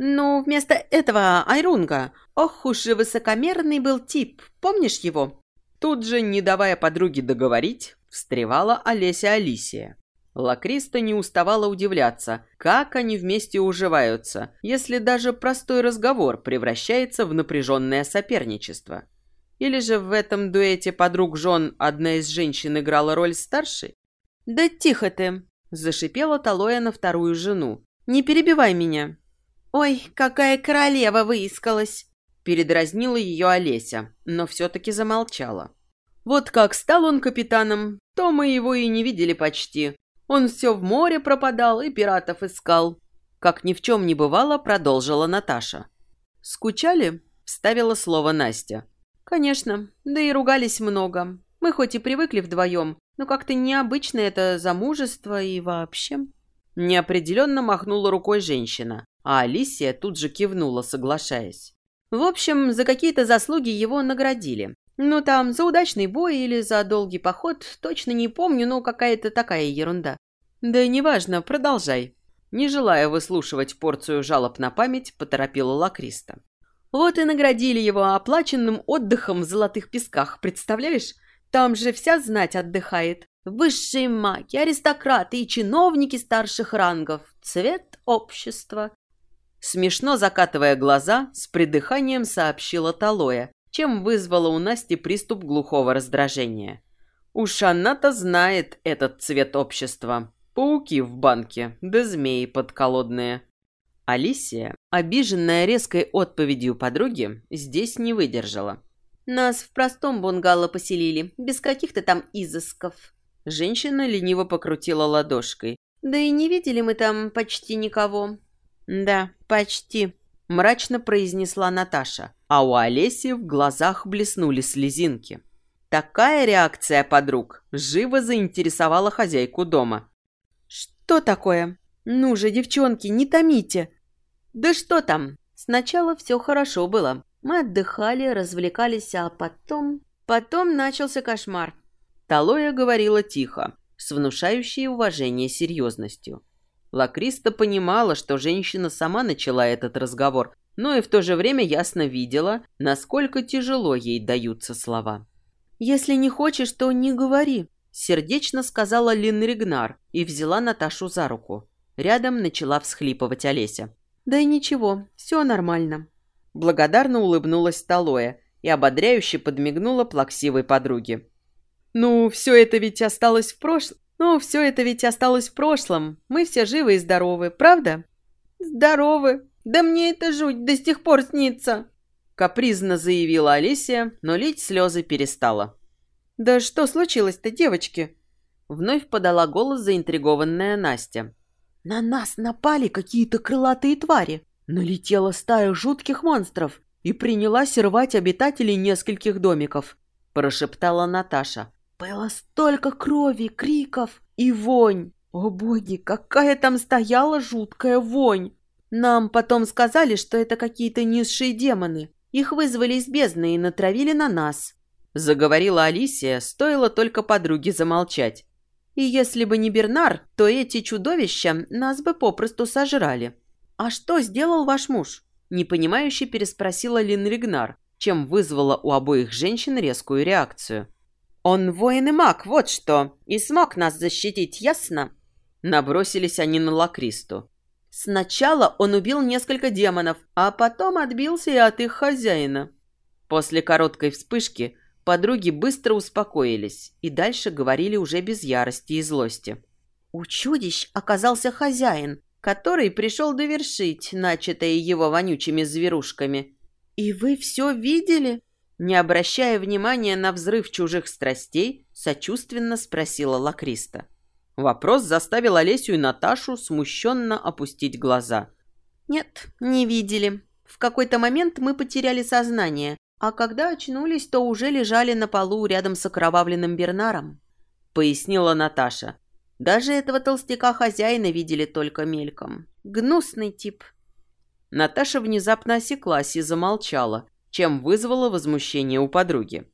Ну, вместо этого Айрунга. Ох уж и высокомерный был тип, помнишь его?» Тут же, не давая подруге договорить, встревала Олеся Алисия. Лакриста не уставала удивляться, как они вместе уживаются, если даже простой разговор превращается в напряженное соперничество. Или же в этом дуэте подруг-жен одна из женщин играла роль старшей? «Да тихо ты!» – зашипела Талоя на вторую жену. «Не перебивай меня!» «Ой, какая королева выискалась!» – передразнила ее Олеся, но все-таки замолчала. «Вот как стал он капитаном, то мы его и не видели почти. Он все в море пропадал и пиратов искал». Как ни в чем не бывало, продолжила Наташа. «Скучали?» – вставила слово Настя. «Конечно, да и ругались много. Мы хоть и привыкли вдвоем, но как-то необычно это замужество и вообще...» Неопределенно махнула рукой женщина, а Алисия тут же кивнула, соглашаясь. В общем, за какие-то заслуги его наградили. Ну, там, за удачный бой или за долгий поход, точно не помню, но какая-то такая ерунда. Да неважно, продолжай. Не желая выслушивать порцию жалоб на память, поторопила Лакриста. Вот и наградили его оплаченным отдыхом в золотых песках, представляешь? Там же вся знать отдыхает. Высшие маги, аристократы и чиновники старших рангов. Цвет общества. Смешно закатывая глаза, с придыханием сообщила Талоя, чем вызвала у Насти приступ глухого раздражения. Уж она-то знает этот цвет общества. Пауки в банке, да змеи подколодные. Алисия, обиженная резкой отповедью подруги, здесь не выдержала. «Нас в простом бунгало поселили, без каких-то там изысков». Женщина лениво покрутила ладошкой. «Да и не видели мы там почти никого». «Да, почти», – мрачно произнесла Наташа, а у Олеси в глазах блеснули слезинки. Такая реакция подруг живо заинтересовала хозяйку дома. «Что такое? Ну же, девчонки, не томите!» Да что там? Сначала все хорошо было. Мы отдыхали, развлекались, а потом... Потом начался кошмар. Талоя говорила тихо, с внушающей уважение серьезностью. Лакриста понимала, что женщина сама начала этот разговор, но и в то же время ясно видела, насколько тяжело ей даются слова. «Если не хочешь, то не говори», — сердечно сказала Лин Ригнар и взяла Наташу за руку. Рядом начала всхлипывать Олеся. «Да и ничего, все нормально». Благодарно улыбнулась Талоя и ободряюще подмигнула плаксивой подруге. «Ну, все это ведь осталось в прошлом. Ну, все это ведь осталось в прошлом. Мы все живы и здоровы, правда?» «Здоровы. Да мне это жуть до сих пор снится!» Капризно заявила Алисия, но лить слезы перестала. «Да что случилось-то, девочки?» Вновь подала голос заинтригованная Настя. На нас напали какие-то крылатые твари. Налетела стая жутких монстров и принялась рвать обитателей нескольких домиков. Прошептала Наташа. Было столько крови, криков и вонь. О боги, какая там стояла жуткая вонь. Нам потом сказали, что это какие-то низшие демоны. Их вызвали из бездны и натравили на нас. Заговорила Алисия, стоило только подруге замолчать. И если бы не Бернар, то эти чудовища нас бы попросту сожрали. А что сделал ваш муж? Непонимающе переспросила Лин Ригнар, чем вызвала у обоих женщин резкую реакцию. «Он воин и маг, вот что! И смог нас защитить, ясно?» Набросились они на Лакристу. Сначала он убил несколько демонов, а потом отбился и от их хозяина. После короткой вспышки Подруги быстро успокоились и дальше говорили уже без ярости и злости. У чудищ оказался хозяин, который пришел довершить начатое его вонючими зверушками. «И вы все видели?» Не обращая внимания на взрыв чужих страстей, сочувственно спросила Лакриста. Вопрос заставил Олесю и Наташу смущенно опустить глаза. «Нет, не видели. В какой-то момент мы потеряли сознание, а когда очнулись, то уже лежали на полу рядом с окровавленным Бернаром», — пояснила Наташа. «Даже этого толстяка хозяина видели только мельком. Гнусный тип». Наташа внезапно осеклась и замолчала, чем вызвала возмущение у подруги.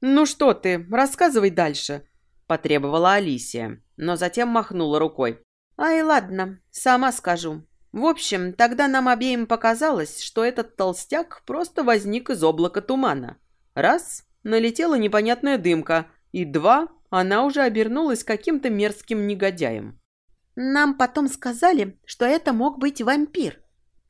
«Ну что ты, рассказывай дальше», — потребовала Алисия, но затем махнула рукой. «Ай, ладно, сама скажу. В общем, тогда нам обеим показалось, что этот толстяк просто возник из облака тумана. Раз — налетела непонятная дымка, и два — она уже обернулась каким-то мерзким негодяем. «Нам потом сказали, что это мог быть вампир»,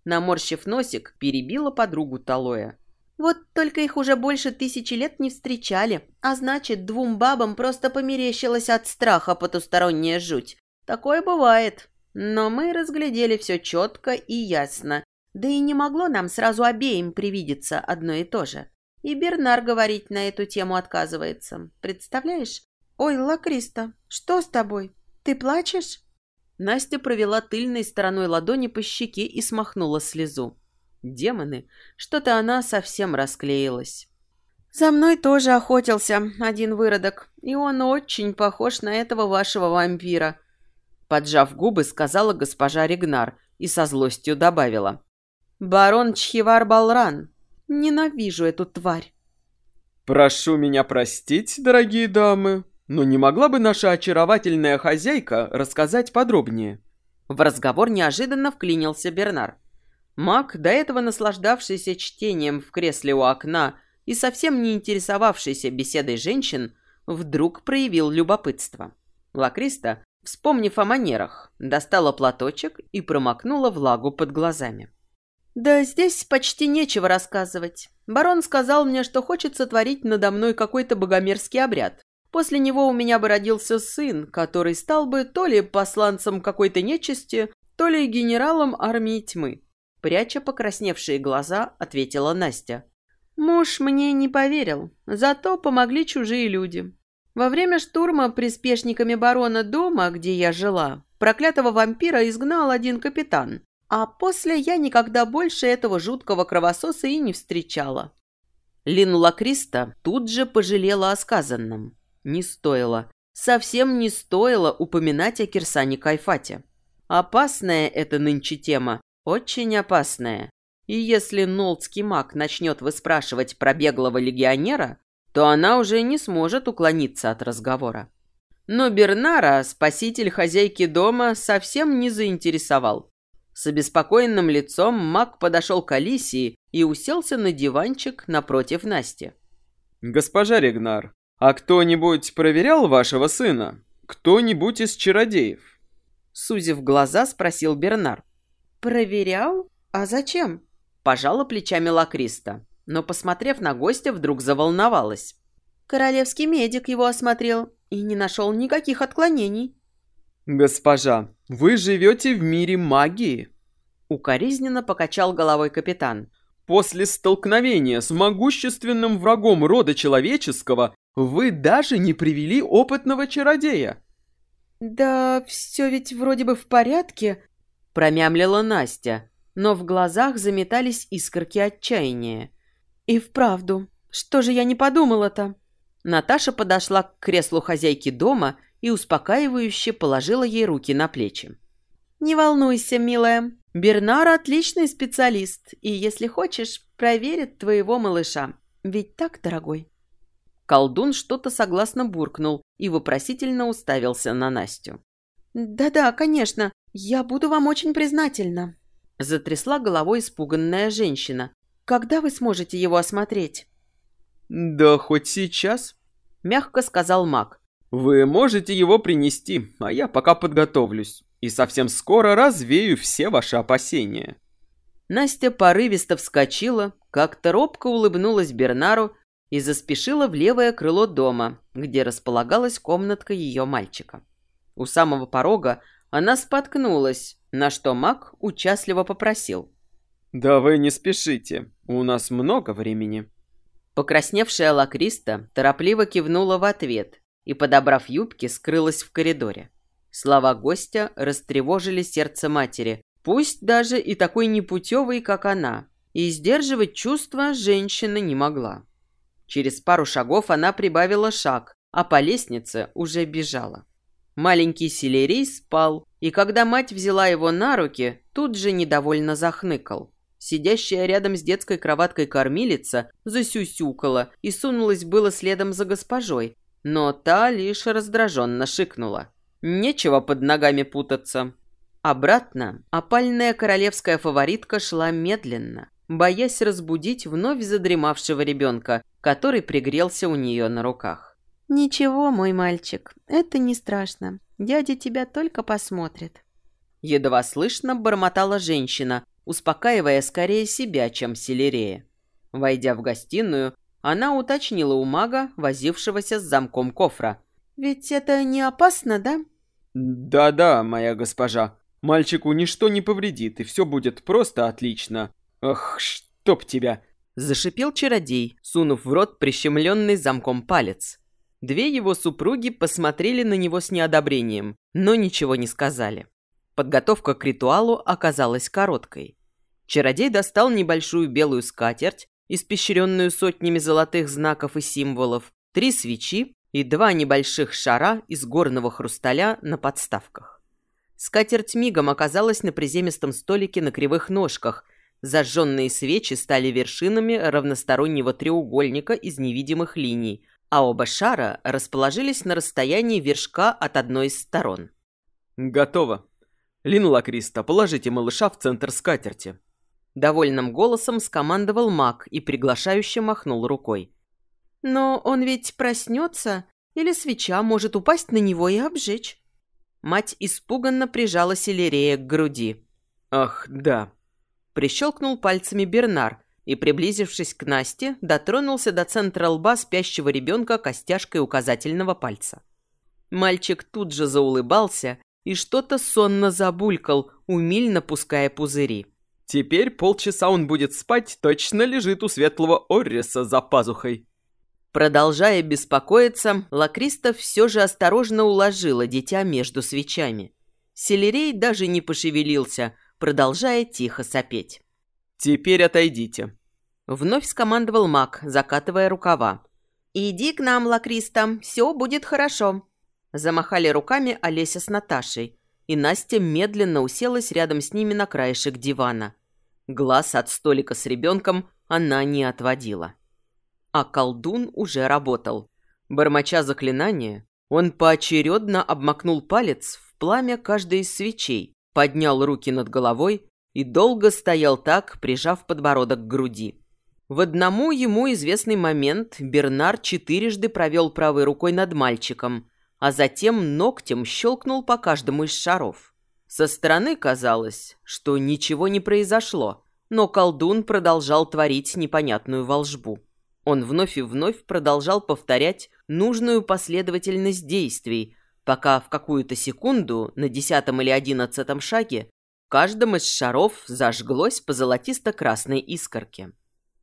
наморщив носик, перебила подругу Талоя. «Вот только их уже больше тысячи лет не встречали, а значит, двум бабам просто померещилась от страха потусторонняя жуть. Такое бывает. Но мы разглядели все четко и ясно. Да и не могло нам сразу обеим привидеться одно и то же. И Бернар говорить на эту тему отказывается. Представляешь? Ой, Лакриста, что с тобой? Ты плачешь? Настя провела тыльной стороной ладони по щеке и смахнула слезу. Демоны, что-то она совсем расклеилась. «За мной тоже охотился один выродок, и он очень похож на этого вашего вампира», Поджав губы, сказала госпожа Ригнар и со злостью добавила. «Барон Чхивар Балран. Ненавижу эту тварь». «Прошу меня простить, дорогие дамы, но не могла бы наша очаровательная хозяйка рассказать подробнее?» В разговор неожиданно вклинился Бернар. Маг, до этого наслаждавшийся чтением в кресле у окна и совсем не интересовавшийся беседой женщин, вдруг проявил любопытство. Лакриста Вспомнив о манерах, достала платочек и промокнула влагу под глазами. «Да здесь почти нечего рассказывать. Барон сказал мне, что хочет сотворить надо мной какой-то богомерзкий обряд. После него у меня бы родился сын, который стал бы то ли посланцем какой-то нечисти, то ли генералом армии тьмы». Пряча покрасневшие глаза, ответила Настя. «Муж мне не поверил, зато помогли чужие люди. Во время штурма приспешниками барона дома, где я жила, проклятого вампира изгнал один капитан, а после я никогда больше этого жуткого кровососа и не встречала. Лин Лакриста тут же пожалела о сказанном. Не стоило, совсем не стоило упоминать о Кирсане Кайфате. Опасная эта нынче тема, очень опасная. И если нолдский маг начнет выспрашивать про беглого легионера, то она уже не сможет уклониться от разговора. Но Бернара, спаситель хозяйки дома, совсем не заинтересовал. С обеспокоенным лицом маг подошел к Алисии и уселся на диванчик напротив Насти. «Госпожа Регнар, а кто-нибудь проверял вашего сына? Кто-нибудь из чародеев?» Сузив глаза, спросил Бернар. «Проверял? А зачем?» Пожала плечами Лакриста но, посмотрев на гостя, вдруг заволновалась. Королевский медик его осмотрел и не нашел никаких отклонений. «Госпожа, вы живете в мире магии?» Укоризненно покачал головой капитан. «После столкновения с могущественным врагом рода человеческого вы даже не привели опытного чародея». «Да все ведь вроде бы в порядке», — промямлила Настя, но в глазах заметались искорки отчаяния. «И вправду, что же я не подумала-то?» Наташа подошла к креслу хозяйки дома и успокаивающе положила ей руки на плечи. «Не волнуйся, милая. Бернар отличный специалист, и, если хочешь, проверит твоего малыша. Ведь так, дорогой?» Колдун что-то согласно буркнул и вопросительно уставился на Настю. «Да-да, конечно, я буду вам очень признательна», – затрясла головой испуганная женщина, когда вы сможете его осмотреть?» «Да хоть сейчас», — мягко сказал маг. «Вы можете его принести, а я пока подготовлюсь, и совсем скоро развею все ваши опасения». Настя порывисто вскочила, как-то робко улыбнулась Бернару и заспешила в левое крыло дома, где располагалась комнатка ее мальчика. У самого порога она споткнулась, на что маг участливо попросил. «Да вы не спешите, у нас много времени». Покрасневшая лакриста торопливо кивнула в ответ и, подобрав юбки, скрылась в коридоре. Слова гостя растревожили сердце матери, пусть даже и такой непутевой, как она, и сдерживать чувства женщина не могла. Через пару шагов она прибавила шаг, а по лестнице уже бежала. Маленький селерей спал, и когда мать взяла его на руки, тут же недовольно захныкал. Сидящая рядом с детской кроваткой кормилица засюсюкала и сунулась было следом за госпожой, но та лишь раздраженно шикнула. Нечего под ногами путаться. Обратно опальная королевская фаворитка шла медленно, боясь разбудить вновь задремавшего ребенка, который пригрелся у нее на руках. «Ничего, мой мальчик, это не страшно. Дядя тебя только посмотрит». Едва слышно бормотала женщина, успокаивая скорее себя, чем Селерея. Войдя в гостиную, она уточнила у мага, возившегося с замком кофра. «Ведь это не опасно, да?» «Да-да, моя госпожа. Мальчику ничто не повредит, и все будет просто отлично. Ах, чтоб тебя!» Зашипел чародей, сунув в рот прищемленный замком палец. Две его супруги посмотрели на него с неодобрением, но ничего не сказали. Подготовка к ритуалу оказалась короткой. Чародей достал небольшую белую скатерть, испещренную сотнями золотых знаков и символов, три свечи и два небольших шара из горного хрусталя на подставках. Скатерть мигом оказалась на приземистом столике на кривых ножках. Зажженные свечи стали вершинами равностороннего треугольника из невидимых линий, а оба шара расположились на расстоянии вершка от одной из сторон. «Готово. Лин Лакриста, положите малыша в центр скатерти». Довольным голосом скомандовал маг и приглашающе махнул рукой. «Но он ведь проснется, или свеча может упасть на него и обжечь». Мать испуганно прижала Селерея к груди. «Ах, да». Прищелкнул пальцами Бернар и, приблизившись к Насте, дотронулся до центра лба спящего ребенка костяшкой указательного пальца. Мальчик тут же заулыбался и что-то сонно забулькал, умильно пуская пузыри. Теперь полчаса он будет спать, точно лежит у светлого Орриса за пазухой. Продолжая беспокоиться, Лакриста все же осторожно уложила дитя между свечами. Селерей даже не пошевелился, продолжая тихо сопеть. «Теперь отойдите», — вновь скомандовал маг, закатывая рукава. «Иди к нам, Лакриста, все будет хорошо», — замахали руками Олеся с Наташей, и Настя медленно уселась рядом с ними на краешек дивана. Глаз от столика с ребенком она не отводила. А колдун уже работал. Бормоча заклинание, он поочередно обмакнул палец в пламя каждой из свечей, поднял руки над головой и долго стоял так, прижав подбородок к груди. В одному ему известный момент Бернар четырежды провел правой рукой над мальчиком, а затем ногтем щелкнул по каждому из шаров. Со стороны казалось, что ничего не произошло, но колдун продолжал творить непонятную волжбу. Он вновь и вновь продолжал повторять нужную последовательность действий, пока в какую-то секунду на десятом или одиннадцатом шаге в каждом из шаров зажглось по золотисто-красной искорке.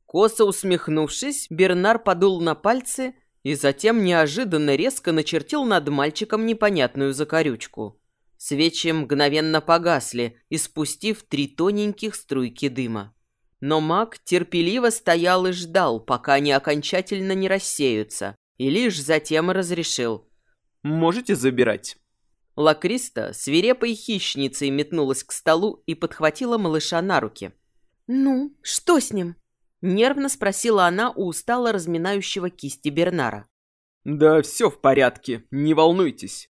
Косо усмехнувшись, Бернар подул на пальцы и затем неожиданно резко начертил над мальчиком непонятную закорючку. Свечи мгновенно погасли, испустив три тоненьких струйки дыма. Но маг терпеливо стоял и ждал, пока они окончательно не рассеются, и лишь затем разрешил. «Можете забирать». Лакриста свирепой хищницей метнулась к столу и подхватила малыша на руки. «Ну, что с ним?» Нервно спросила она у устало разминающего кисти Бернара. «Да все в порядке, не волнуйтесь».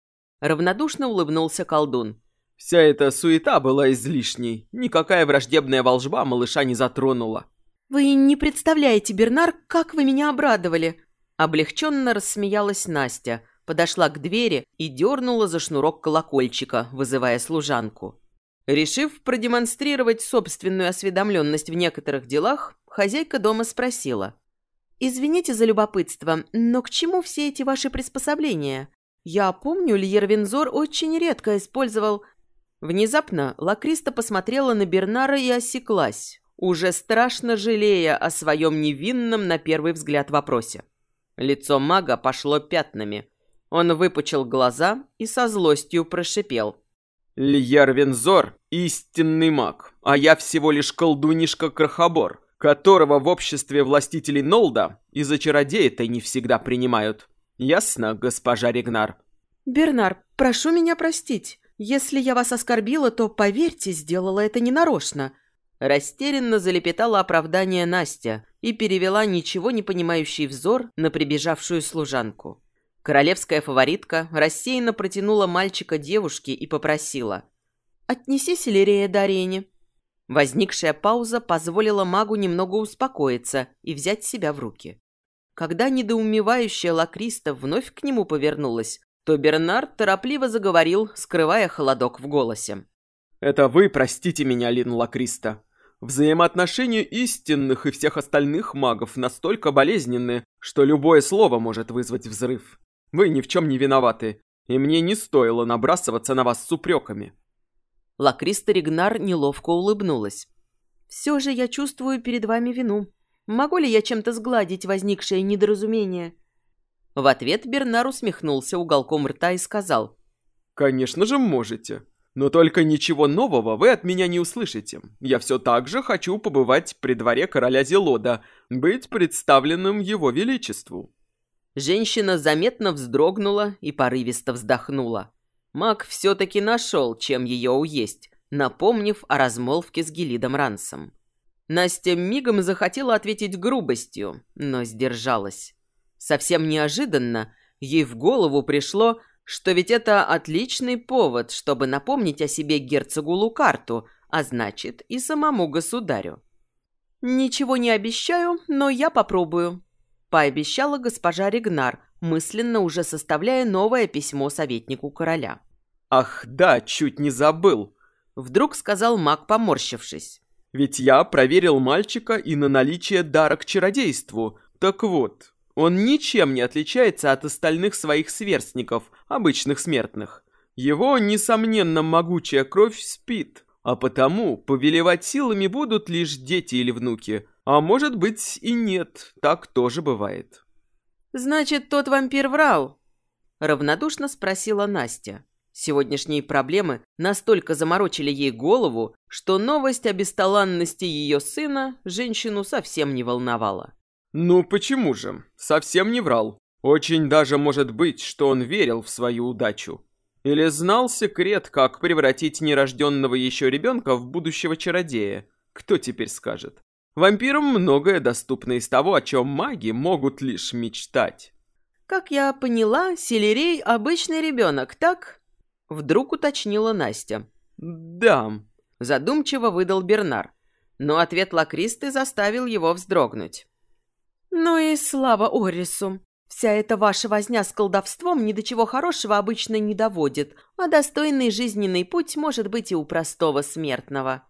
Равнодушно улыбнулся колдун. Вся эта суета была излишней. Никакая враждебная волжба малыша не затронула. «Вы не представляете, Бернар, как вы меня обрадовали!» Облегченно рассмеялась Настя, подошла к двери и дернула за шнурок колокольчика, вызывая служанку. Решив продемонстрировать собственную осведомленность в некоторых делах, хозяйка дома спросила. «Извините за любопытство, но к чему все эти ваши приспособления? Я помню, Льер Винзор очень редко использовал...» Внезапно Лакриста посмотрела на Бернара и осеклась, уже страшно жалея о своем невинном на первый взгляд вопросе. Лицо мага пошло пятнами. Он выпучил глаза и со злостью прошипел. «Льер Винзор — истинный маг, а я всего лишь колдунишка-крохобор которого в обществе властителей Нолда из-за чародея-то не всегда принимают. Ясно, госпожа Ригнар?» «Бернар, прошу меня простить. Если я вас оскорбила, то, поверьте, сделала это ненарочно». Растерянно залепетала оправдание Настя и перевела ничего не понимающий взор на прибежавшую служанку. Королевская фаворитка рассеянно протянула мальчика девушке и попросила. Отнеси селерея Дарене». Возникшая пауза позволила магу немного успокоиться и взять себя в руки. Когда недоумевающая Лакриста вновь к нему повернулась, то Бернард торопливо заговорил, скрывая холодок в голосе. «Это вы простите меня, Лин Лакриста. Взаимоотношения истинных и всех остальных магов настолько болезненны, что любое слово может вызвать взрыв. Вы ни в чем не виноваты, и мне не стоило набрасываться на вас с упреками». Лакриста Ригнар неловко улыбнулась. «Все же я чувствую перед вами вину. Могу ли я чем-то сгладить возникшее недоразумение?» В ответ Бернар усмехнулся уголком рта и сказал. «Конечно же можете. Но только ничего нового вы от меня не услышите. Я все так же хочу побывать при дворе короля Зелода, быть представленным его величеству». Женщина заметно вздрогнула и порывисто вздохнула. Маг все-таки нашел, чем ее уесть, напомнив о размолвке с Гелидом Рансом. Настя мигом захотела ответить грубостью, но сдержалась. Совсем неожиданно ей в голову пришло, что ведь это отличный повод, чтобы напомнить о себе герцогу Лукарту, а значит и самому государю. «Ничего не обещаю, но я попробую», – пообещала госпожа Ригнар, мысленно уже составляя новое письмо советнику короля. «Ах, да, чуть не забыл», — вдруг сказал маг, поморщившись. «Ведь я проверил мальчика и на наличие дара к чародейству. Так вот, он ничем не отличается от остальных своих сверстников, обычных смертных. Его, несомненно, могучая кровь спит, а потому повелевать силами будут лишь дети или внуки. А может быть и нет, так тоже бывает». «Значит, тот вампир врал?» — равнодушно спросила Настя. Сегодняшние проблемы настолько заморочили ей голову, что новость о бесталанности ее сына женщину совсем не волновала. «Ну почему же? Совсем не врал. Очень даже может быть, что он верил в свою удачу. Или знал секрет, как превратить нерожденного еще ребенка в будущего чародея. Кто теперь скажет? Вампирам многое доступно из того, о чем маги могут лишь мечтать. «Как я поняла, Селерей – обычный ребенок, так?» Вдруг уточнила Настя. «Да», – задумчиво выдал Бернар. Но ответ Лакристы заставил его вздрогнуть. «Ну и слава Орису! Вся эта ваша возня с колдовством ни до чего хорошего обычно не доводит, а достойный жизненный путь может быть и у простого смертного».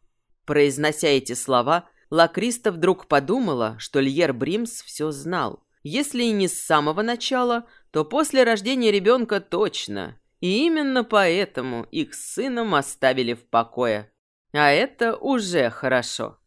Произнося эти слова, Лакриста вдруг подумала, что Льер Бримс все знал. Если и не с самого начала, то после рождения ребенка точно, и именно поэтому их с сыном оставили в покое. А это уже хорошо.